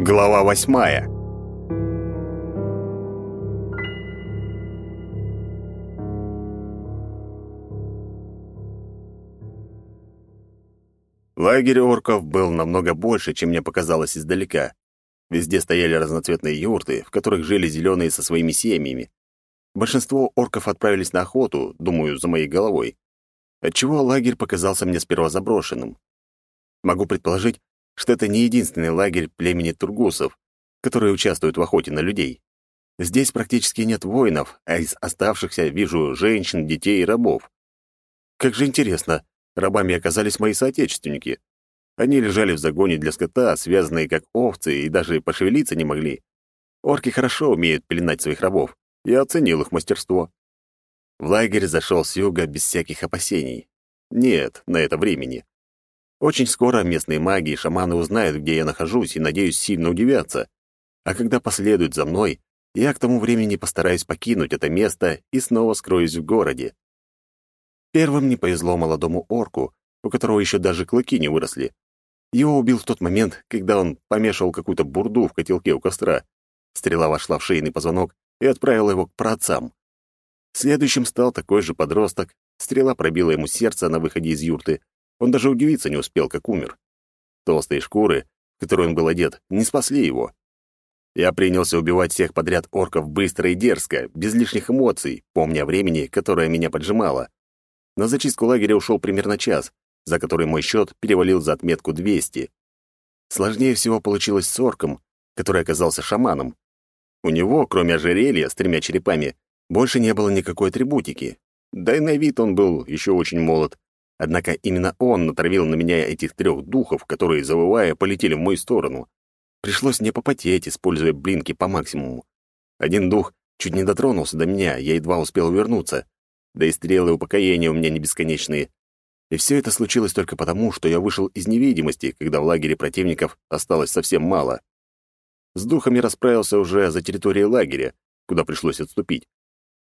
Глава восьмая. Лагерь орков был намного больше, чем мне показалось издалека. Везде стояли разноцветные юрты, в которых жили зеленые со своими семьями. Большинство орков отправились на охоту, думаю, за моей головой. Отчего лагерь показался мне сперва заброшенным. Могу предположить, что это не единственный лагерь племени тургусов, которые участвуют в охоте на людей. Здесь практически нет воинов, а из оставшихся вижу женщин, детей и рабов. Как же интересно, рабами оказались мои соотечественники. Они лежали в загоне для скота, связанные как овцы, и даже пошевелиться не могли. Орки хорошо умеют пеленать своих рабов. Я оценил их мастерство. В лагерь зашел с юга без всяких опасений. Нет, на это времени. Очень скоро местные маги и шаманы узнают, где я нахожусь, и, надеюсь, сильно удивятся. А когда последуют за мной, я к тому времени постараюсь покинуть это место и снова скроюсь в городе. Первым не повезло молодому орку, у которого еще даже клыки не выросли. Его убил в тот момент, когда он помешивал какую-то бурду в котелке у костра. Стрела вошла в шейный позвонок и отправила его к праотцам. Следующим стал такой же подросток. Стрела пробила ему сердце на выходе из юрты. Он даже удивиться не успел, как умер. Толстые шкуры, в которые он был одет, не спасли его. Я принялся убивать всех подряд орков быстро и дерзко, без лишних эмоций, помня о времени, которое меня поджимало. На зачистку лагеря ушел примерно час, за который мой счет перевалил за отметку 200. Сложнее всего получилось с орком, который оказался шаманом. У него, кроме ожерелья с тремя черепами, больше не было никакой атрибутики. Да и на вид он был еще очень молод. Однако именно он натравил на меня этих трех духов, которые, завывая, полетели в мою сторону. Пришлось не попотеть, используя блинки по максимуму. Один дух чуть не дотронулся до меня, я едва успел вернуться. Да и стрелы упокоения у меня не бесконечные. И все это случилось только потому, что я вышел из невидимости, когда в лагере противников осталось совсем мало. С духами расправился уже за территорией лагеря, куда пришлось отступить.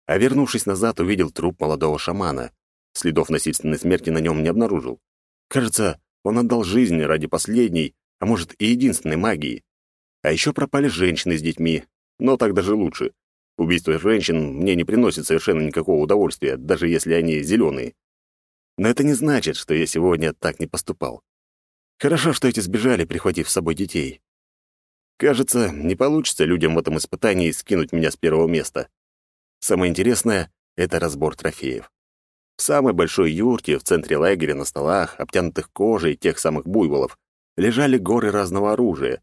А вернувшись назад, увидел труп молодого шамана. Следов насильственной смерти на нем не обнаружил. Кажется, он отдал жизнь ради последней, а может и единственной магии. А еще пропали женщины с детьми, но так даже лучше. Убийство женщин мне не приносит совершенно никакого удовольствия, даже если они зеленые. Но это не значит, что я сегодня так не поступал. Хорошо, что эти сбежали, прихватив с собой детей. Кажется, не получится людям в этом испытании скинуть меня с первого места. Самое интересное — это разбор трофеев. В самой большой юрте в центре лагеря на столах, обтянутых кожей тех самых буйволов, лежали горы разного оружия.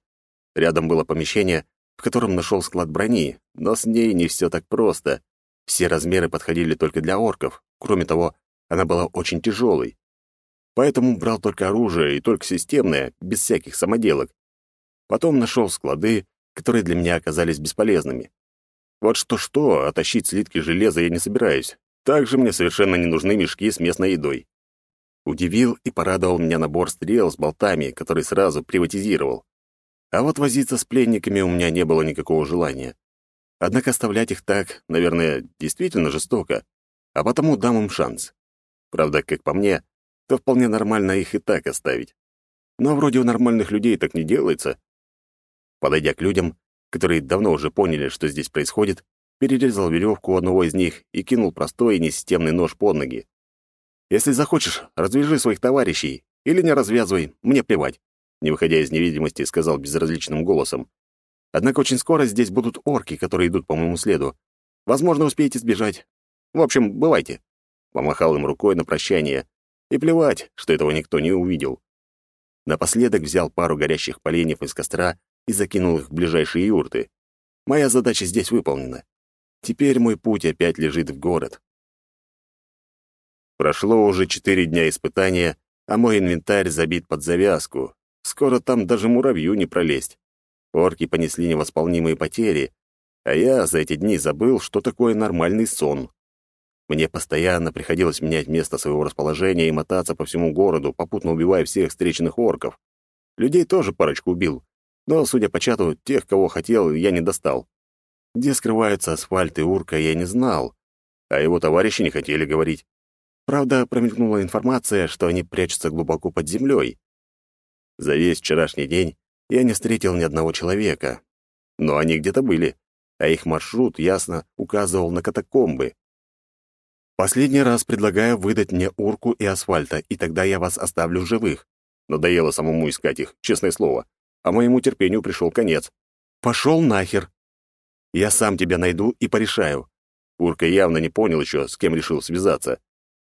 Рядом было помещение, в котором нашел склад брони, но с ней не все так просто. Все размеры подходили только для орков. Кроме того, она была очень тяжелой. Поэтому брал только оружие и только системное, без всяких самоделок. Потом нашел склады, которые для меня оказались бесполезными. Вот что-что, а тащить слитки железа я не собираюсь. Также мне совершенно не нужны мешки с местной едой. Удивил и порадовал меня набор стрел с болтами, который сразу приватизировал. А вот возиться с пленниками у меня не было никакого желания. Однако оставлять их так, наверное, действительно жестоко, а потому дам им шанс. Правда, как по мне, то вполне нормально их и так оставить. Но вроде у нормальных людей так не делается. Подойдя к людям, которые давно уже поняли, что здесь происходит, перерезал веревку у одного из них и кинул простой и несистемный нож под ноги. «Если захочешь, развяжи своих товарищей или не развязывай, мне плевать», не выходя из невидимости, сказал безразличным голосом. «Однако очень скоро здесь будут орки, которые идут по моему следу. Возможно, успеете сбежать. В общем, бывайте». Помахал им рукой на прощание. И плевать, что этого никто не увидел. Напоследок взял пару горящих поленьев из костра и закинул их в ближайшие юрты. Моя задача здесь выполнена. Теперь мой путь опять лежит в город. Прошло уже четыре дня испытания, а мой инвентарь забит под завязку. Скоро там даже муравью не пролезть. Орки понесли невосполнимые потери, а я за эти дни забыл, что такое нормальный сон. Мне постоянно приходилось менять место своего расположения и мотаться по всему городу, попутно убивая всех встреченных орков. Людей тоже парочку убил, но, судя по чату, тех, кого хотел, я не достал. Где скрываются асфальт и урка, я не знал, а его товарищи не хотели говорить. Правда, промелькнула информация, что они прячутся глубоко под землей. За весь вчерашний день я не встретил ни одного человека. Но они где-то были, а их маршрут ясно указывал на катакомбы. Последний раз предлагаю выдать мне урку и асфальта, и тогда я вас оставлю в живых. Надоело самому искать их, честное слово. А моему терпению пришел конец. Пошел нахер. Я сам тебя найду и порешаю. Урка явно не понял еще, с кем решил связаться.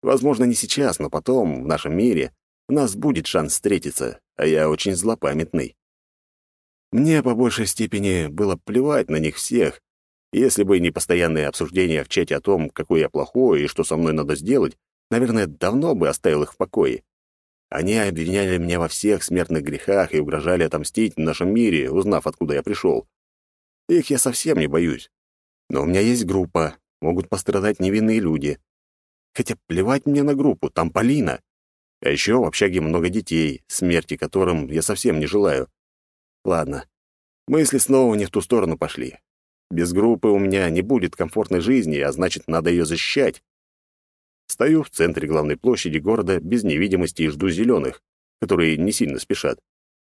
Возможно, не сейчас, но потом, в нашем мире, у нас будет шанс встретиться, а я очень злопамятный. Мне по большей степени было плевать на них всех. Если бы не постоянные обсуждения в чате о том, какой я плохой и что со мной надо сделать, наверное, давно бы оставил их в покое. Они обвиняли меня во всех смертных грехах и угрожали отомстить в нашем мире, узнав, откуда я пришел. Их я совсем не боюсь. Но у меня есть группа, могут пострадать невинные люди. Хотя плевать мне на группу, там Полина. А еще в общаге много детей, смерти которым я совсем не желаю. Ладно, мысли снова не в ту сторону пошли. Без группы у меня не будет комфортной жизни, а значит, надо ее защищать. Стою в центре главной площади города без невидимости и жду зеленых, которые не сильно спешат.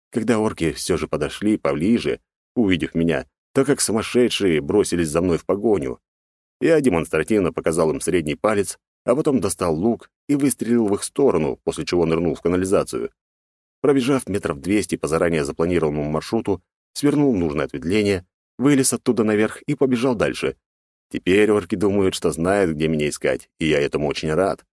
Когда орки все же подошли поближе, увидев меня, то как сумасшедшие бросились за мной в погоню. Я демонстративно показал им средний палец, а потом достал лук и выстрелил в их сторону, после чего нырнул в канализацию. Пробежав метров двести по заранее запланированному маршруту, свернул нужное ответвление, вылез оттуда наверх и побежал дальше, Теперь орки думают, что знают, где меня искать, и я этому очень рад.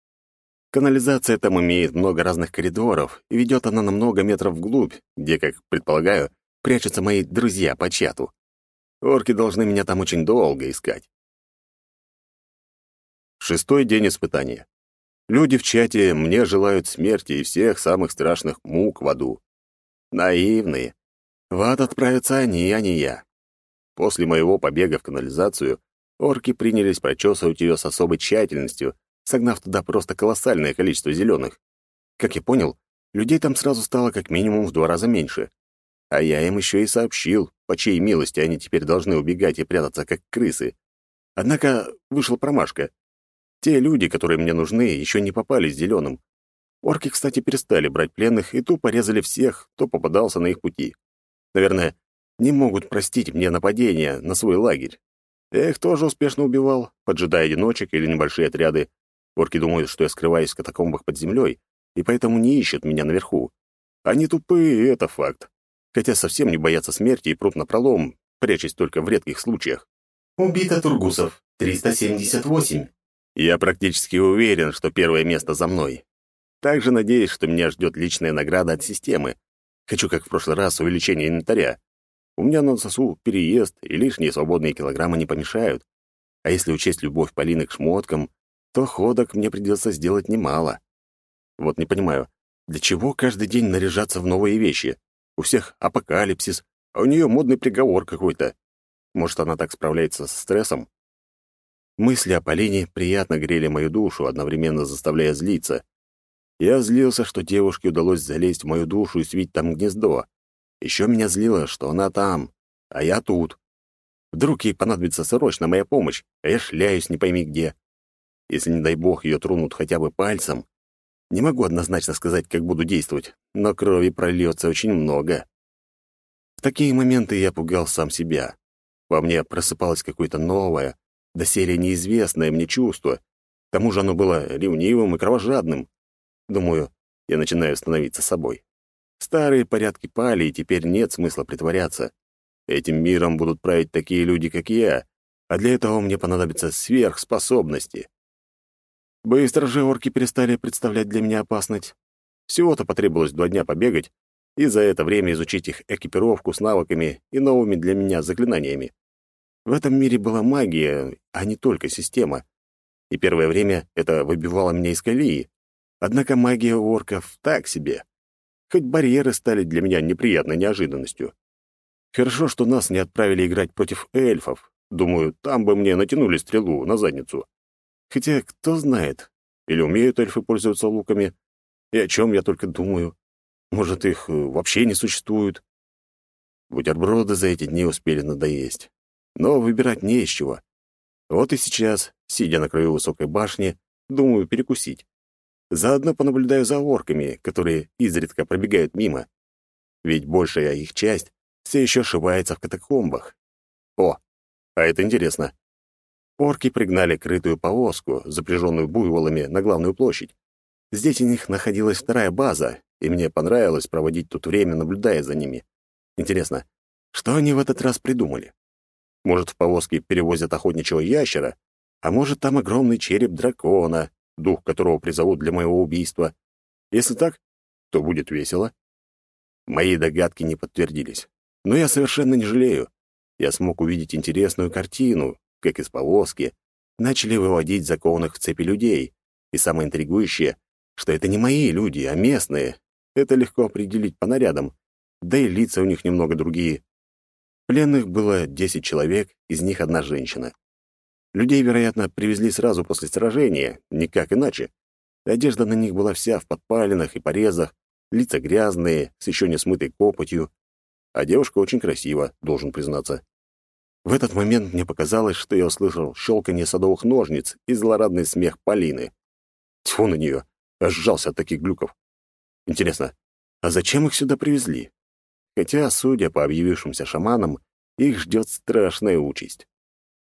Канализация там имеет много разных коридоров, и ведет она на много метров вглубь, где, как предполагаю, прячутся мои друзья по чату. Орки должны меня там очень долго искать. Шестой день испытания. Люди в чате мне желают смерти и всех самых страшных мук в аду. Наивные. В ад отправятся они, а не я. После моего побега в канализацию Орки принялись прочесывать ее с особой тщательностью, согнав туда просто колоссальное количество зеленых. Как я понял, людей там сразу стало как минимум в два раза меньше. А я им еще и сообщил, по чьей милости они теперь должны убегать и прятаться, как крысы. Однако вышла промашка. Те люди, которые мне нужны, еще не попались зеленым. Орки, кстати, перестали брать пленных и тупо резали всех, кто попадался на их пути. Наверное, не могут простить мне нападение на свой лагерь. Я их тоже успешно убивал, поджидая одиночек или небольшие отряды. Орки думают, что я скрываюсь в катакомбах под землей, и поэтому не ищут меня наверху. Они тупые, это факт. Хотя совсем не боятся смерти и прут напролом, прячась только в редких случаях. Убито Тургусов, 378. Я практически уверен, что первое место за мной. Также надеюсь, что меня ждет личная награда от системы. Хочу, как в прошлый раз, увеличение инвентаря. У меня на носу переезд, и лишние свободные килограммы не помешают. А если учесть любовь Полины к шмоткам, то ходок мне придется сделать немало. Вот не понимаю, для чего каждый день наряжаться в новые вещи? У всех апокалипсис, а у нее модный приговор какой-то. Может, она так справляется с стрессом? Мысли о Полине приятно грели мою душу, одновременно заставляя злиться. Я злился, что девушке удалось залезть в мою душу и свить там гнездо. Еще меня злило, что она там, а я тут. Вдруг ей понадобится срочно моя помощь, а я шляюсь не пойми где. Если, не дай бог, ее тронут хотя бы пальцем, не могу однозначно сказать, как буду действовать, но крови прольется очень много. В такие моменты я пугал сам себя. Во мне просыпалось какое-то новое, доселе неизвестное мне чувство. К тому же оно было ревнивым и кровожадным. Думаю, я начинаю становиться собой. Старые порядки пали, и теперь нет смысла притворяться. Этим миром будут править такие люди, как я, а для этого мне понадобятся сверхспособности. Быстро же орки перестали представлять для меня опасность. Всего-то потребовалось два дня побегать, и за это время изучить их экипировку с навыками и новыми для меня заклинаниями. В этом мире была магия, а не только система. И первое время это выбивало меня из колеи. Однако магия орков так себе. Хоть барьеры стали для меня неприятной неожиданностью. Хорошо, что нас не отправили играть против эльфов. Думаю, там бы мне натянули стрелу на задницу. Хотя, кто знает, или умеют эльфы пользоваться луками, и о чем я только думаю. Может, их э, вообще не существует. Бутерброды за эти дни успели надоесть. Но выбирать не из чего. Вот и сейчас, сидя на краю высокой башни, думаю перекусить. Заодно понаблюдаю за орками, которые изредка пробегают мимо. ведь большая их часть все еще шивается в катакомбах. О, а это интересно. Орки пригнали крытую повозку, запряженную буйволами, на главную площадь. Здесь у них находилась вторая база, и мне понравилось проводить тут время, наблюдая за ними. Интересно, что они в этот раз придумали? Может, в повозке перевозят охотничьего ящера, а может, там огромный череп дракона, дух которого призовут для моего убийства. Если так, то будет весело. Мои догадки не подтвердились. Но я совершенно не жалею. Я смог увидеть интересную картину, как из повозки начали выводить закованных в цепи людей. И самое интригующее, что это не мои люди, а местные. Это легко определить по нарядам. Да и лица у них немного другие. Пленных было 10 человек, из них одна женщина. Людей, вероятно, привезли сразу после сражения, никак иначе. Одежда на них была вся в подпалинах и порезах, лица грязные, с еще не смытой копотью. А девушка очень красива, должен признаться. В этот момент мне показалось, что я услышал щелканье садовых ножниц и злорадный смех Полины. Тьфу на нее, аж сжался от таких глюков. Интересно, а зачем их сюда привезли? Хотя, судя по объявившимся шаманам, их ждет страшная участь.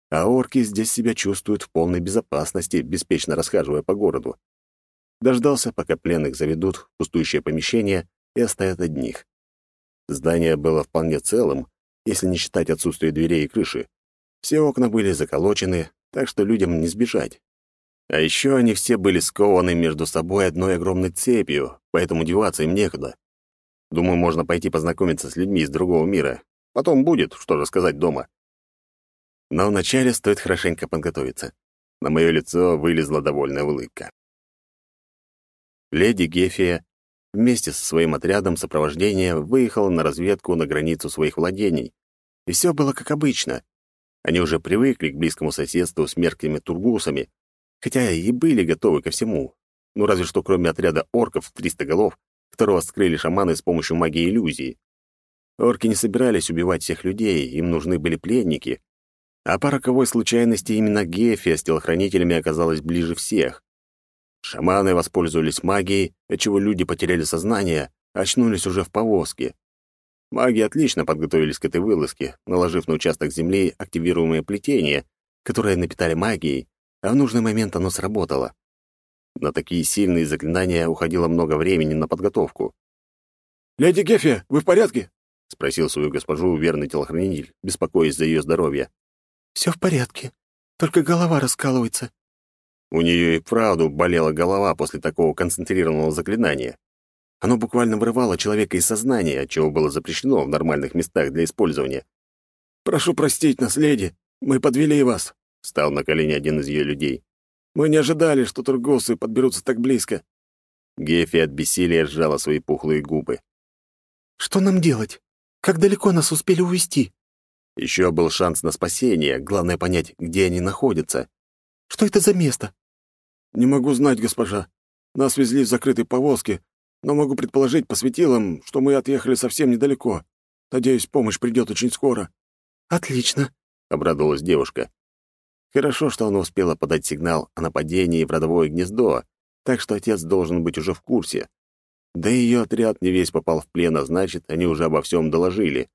А орки здесь себя чувствуют в полной безопасности, беспечно расхаживая по городу. Дождался, пока пленных заведут в пустующее помещение и оставят одних. Здание было вполне целым, если не считать отсутствие дверей и крыши. Все окна были заколочены, так что людям не сбежать. А еще они все были скованы между собой одной огромной цепью, поэтому деваться им некуда. Думаю, можно пойти познакомиться с людьми из другого мира. Потом будет, что рассказать дома. Но вначале стоит хорошенько подготовиться. На мое лицо вылезла довольная улыбка. Леди Гефия вместе со своим отрядом сопровождения выехала на разведку на границу своих владений. И все было как обычно. Они уже привыкли к близкому соседству с меркими тургусами, хотя и были готовы ко всему. Ну, разве что кроме отряда орков в 300 голов, которого скрыли шаманы с помощью магии иллюзии. Орки не собирались убивать всех людей, им нужны были пленники. А по роковой случайности именно Гефия с телохранителями оказалась ближе всех. Шаманы воспользовались магией, отчего люди потеряли сознание, очнулись уже в повозке. Маги отлично подготовились к этой вылазке, наложив на участок земли активируемое плетение, которое напитали магией, а в нужный момент оно сработало. На такие сильные заклинания уходило много времени на подготовку. «Леди Гефи, вы в порядке?» — спросил свою госпожу верный телохранитель, беспокоясь за ее здоровье. «Все в порядке, только голова раскалывается». У нее и правду болела голова после такого концентрированного заклинания. Оно буквально вырывало человека из сознания, чего было запрещено в нормальных местах для использования. «Прошу простить нас, леди, мы подвели вас», — встал на колени один из ее людей. Мы не ожидали, что тургосы подберутся так близко». Гефи от бессилия сжала свои пухлые губы. «Что нам делать? Как далеко нас успели увести? Еще был шанс на спасение, главное понять, где они находятся. Что это за место? Не могу знать, госпожа. Нас везли в закрытой повозке, но могу предположить по светилам, что мы отъехали совсем недалеко. Надеюсь, помощь придет очень скоро. Отлично, обрадовалась девушка. Хорошо, что она успела подать сигнал о нападении в родовое гнездо, так что отец должен быть уже в курсе. Да и ее отряд не весь попал в плен, а значит, они уже обо всем доложили.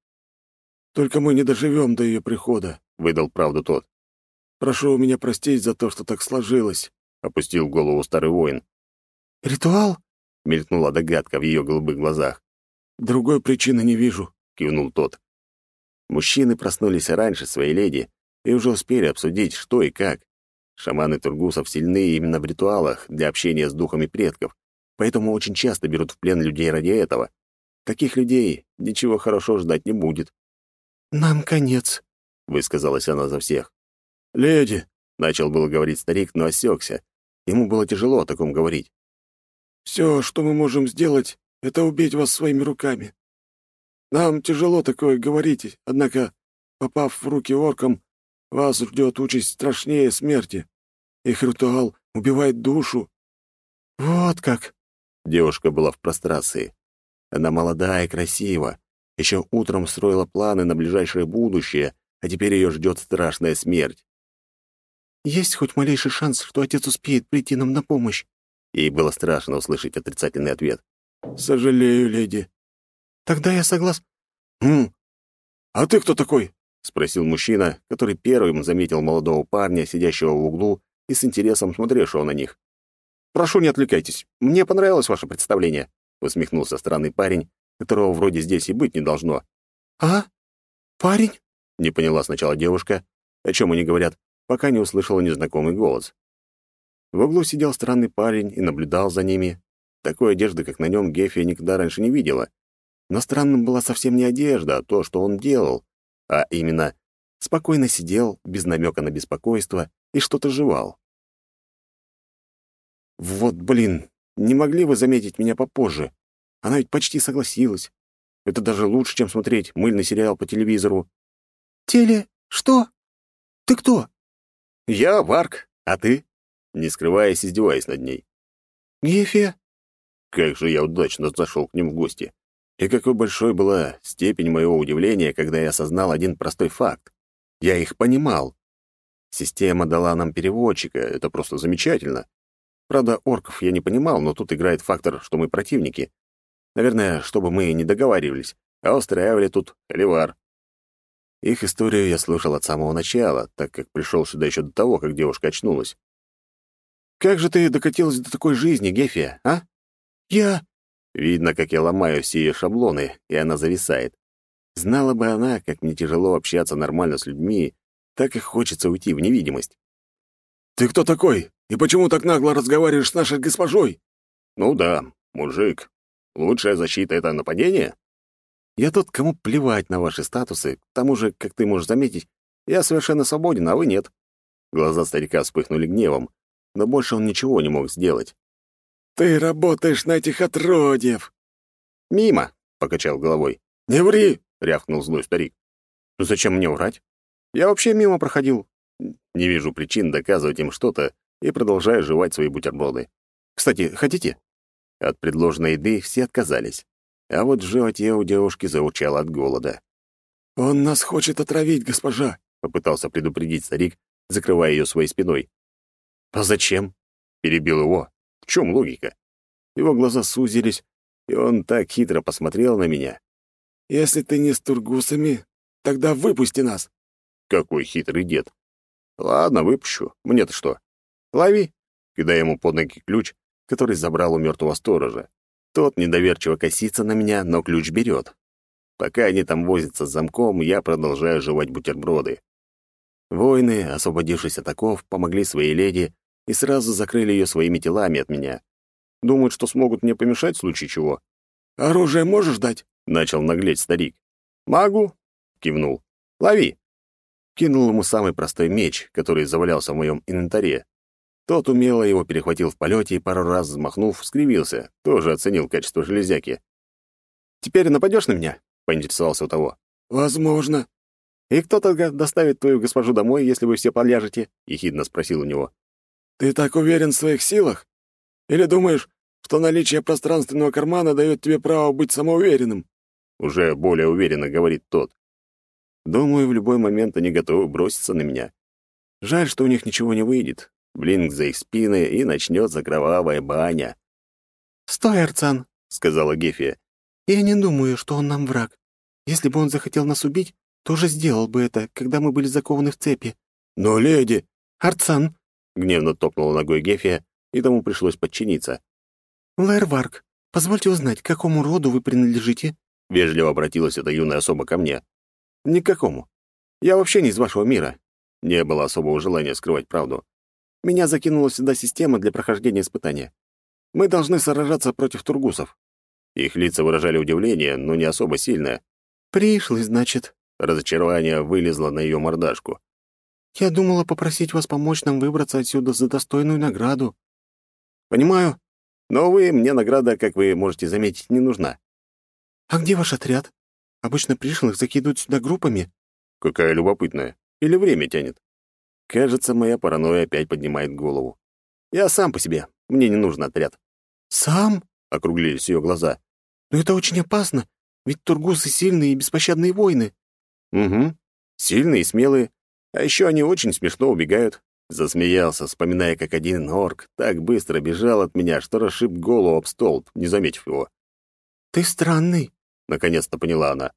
«Только мы не доживем до ее прихода», — выдал правду тот. «Прошу меня простить за то, что так сложилось», — опустил голову старый воин. «Ритуал?» — мелькнула догадка в ее голубых глазах. «Другой причины не вижу», — кивнул тот. Мужчины проснулись раньше своей леди и уже успели обсудить, что и как. Шаманы Тургусов сильны именно в ритуалах для общения с духами предков, поэтому очень часто берут в плен людей ради этого. Таких людей ничего хорошего ждать не будет. «Нам конец», — высказалась она за всех. «Леди», — начал было говорить старик, но осекся. Ему было тяжело о таком говорить. «Все, что мы можем сделать, это убить вас своими руками. Нам тяжело такое говорить, однако, попав в руки оркам, вас ждет участь страшнее смерти. Их ритуал убивает душу». «Вот как!» Девушка была в прострации. Она молодая и красива. Еще утром строила планы на ближайшее будущее, а теперь ее ждет страшная смерть. «Есть хоть малейший шанс, что отец успеет прийти нам на помощь?» Ей было страшно услышать отрицательный ответ. «Сожалею, леди. Тогда я согласен. «Хм. А ты кто такой?» — спросил мужчина, который первым заметил молодого парня, сидящего в углу и с интересом смотревшего на них. «Прошу, не отвлекайтесь. Мне понравилось ваше представление», — усмехнулся странный парень, которого вроде здесь и быть не должно. «А? Парень?» — не поняла сначала девушка, о чем они говорят, пока не услышала незнакомый голос. В углу сидел странный парень и наблюдал за ними. Такой одежды, как на нем, Гефия никогда раньше не видела. Но странным была совсем не одежда, а то, что он делал. А именно, спокойно сидел, без намека на беспокойство, и что-то жевал. «Вот, блин, не могли вы заметить меня попозже? Она ведь почти согласилась. Это даже лучше, чем смотреть мыльный сериал по телевизору». «Теле... что? Ты кто?» «Я Варк, а ты?» Не скрываясь, издеваясь над ней. «Гефия?» Как же я удачно зашел к ним в гости. И какой большой была степень моего удивления, когда я осознал один простой факт. Я их понимал. Система дала нам переводчика, это просто замечательно. Правда, орков я не понимал, но тут играет фактор, что мы противники. Наверное, чтобы мы не договаривались, а устраивали тут холивар. Их историю я слушал от самого начала, так как пришел сюда еще до того, как девушка очнулась. «Как же ты докатилась до такой жизни, Гефия, а?» «Я...» Видно, как я ломаю все ее шаблоны, и она зависает. Знала бы она, как мне тяжело общаться нормально с людьми, так и хочется уйти в невидимость. «Ты кто такой? И почему так нагло разговариваешь с нашей госпожой?» «Ну да, мужик. Лучшая защита — это нападение?» «Я тот, кому плевать на ваши статусы. К тому же, как ты можешь заметить, я совершенно свободен, а вы нет». Глаза старика вспыхнули гневом, но больше он ничего не мог сделать. «Ты работаешь на этих отродьев!» «Мимо!» — покачал головой. «Не ври!» — рявкнул злой старик. «Ну зачем мне врать? Я вообще мимо проходил. Не вижу причин доказывать им что-то и продолжаю жевать свои бутерброды. Кстати, хотите?» От предложенной еды все отказались. А вот в животе у девушки заурчало от голода. «Он нас хочет отравить, госпожа!» — попытался предупредить старик, закрывая ее своей спиной. «А зачем?» — перебил его. В чем логика? Его глаза сузились, и он так хитро посмотрел на меня. «Если ты не с тургусами, тогда выпусти нас!» Какой хитрый дед! Ладно, выпущу. Мне-то что? Лови! Кидая ему под ноги ключ, который забрал у мертвого сторожа. Тот недоверчиво косится на меня, но ключ берет. Пока они там возятся с замком, я продолжаю жевать бутерброды. Воины, освободившись от оков, помогли своей леди и сразу закрыли ее своими телами от меня. Думают, что смогут мне помешать в случае чего. «Оружие можешь дать?» — начал наглеть старик. «Могу», — кивнул. «Лови». Кинул ему самый простой меч, который завалялся в моем инвентаре. Тот умело его перехватил в полете и пару раз взмахнув, скривился, тоже оценил качество железяки. «Теперь нападешь на меня?» — поинтересовался у того. «Возможно». «И кто тогда доставит твою госпожу домой, если вы все поляжете?» — ехидно спросил у него. «Ты так уверен в своих силах? Или думаешь, что наличие пространственного кармана дает тебе право быть самоуверенным?» Уже более уверенно говорит тот. Думаю, в любой момент они готовы броситься на меня. Жаль, что у них ничего не выйдет. Блинк за их спины, и начнется кровавая баня. «Стой, Арцан», — сказала Гефия. «Я не думаю, что он нам враг. Если бы он захотел нас убить, то уже сделал бы это, когда мы были закованы в цепи». «Но, леди...» «Арцан, Гневно топнула ногой Гефия, и тому пришлось подчиниться. «Лэрварк, позвольте узнать, к какому роду вы принадлежите?» Вежливо обратилась эта юная особа ко мне. «Ни к какому. Я вообще не из вашего мира». Не было особого желания скрывать правду. Меня закинула сюда система для прохождения испытания. Мы должны сражаться против тургусов. Их лица выражали удивление, но не особо сильное. «Пришли, значит». Разочарование вылезло на ее мордашку. Я думала попросить вас помочь нам выбраться отсюда за достойную награду». «Понимаю. Но, увы, мне награда, как вы можете заметить, не нужна». «А где ваш отряд? Обычно пришлых закидывают сюда группами». «Какая любопытная. Или время тянет?» Кажется, моя паранойя опять поднимает голову. «Я сам по себе. Мне не нужен отряд». «Сам?» — округлились ее глаза. «Но это очень опасно, ведь тургусы сильные и беспощадные воины». «Угу. Сильные и смелые. А еще они очень смешно убегают. Засмеялся, вспоминая, как один орк так быстро бежал от меня, что расшиб голову об столб, не заметив его. «Ты странный. — наконец-то поняла она.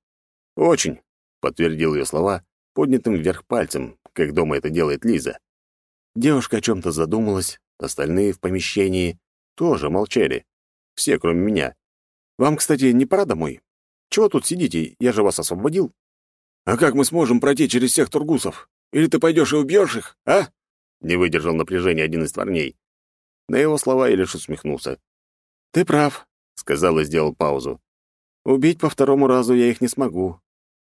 «Очень», — подтвердил ее слова поднятым вверх пальцем, как дома это делает Лиза. Девушка о чем-то задумалась, остальные в помещении тоже молчали. Все, кроме меня. «Вам, кстати, не пора домой? Чего тут сидите? Я же вас освободил». «А как мы сможем пройти через всех тургусов? Или ты пойдешь и убьешь их, а?» Не выдержал напряжения один из парней. На его слова я лишь усмехнулся. «Ты прав», — сказал и сделал паузу. «Убить по второму разу я их не смогу».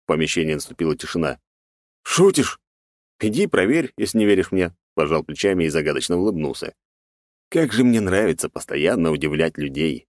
В помещении наступила тишина. «Шутишь?» «Иди проверь, если не веришь мне», — пожал плечами и загадочно улыбнулся. «Как же мне нравится постоянно удивлять людей».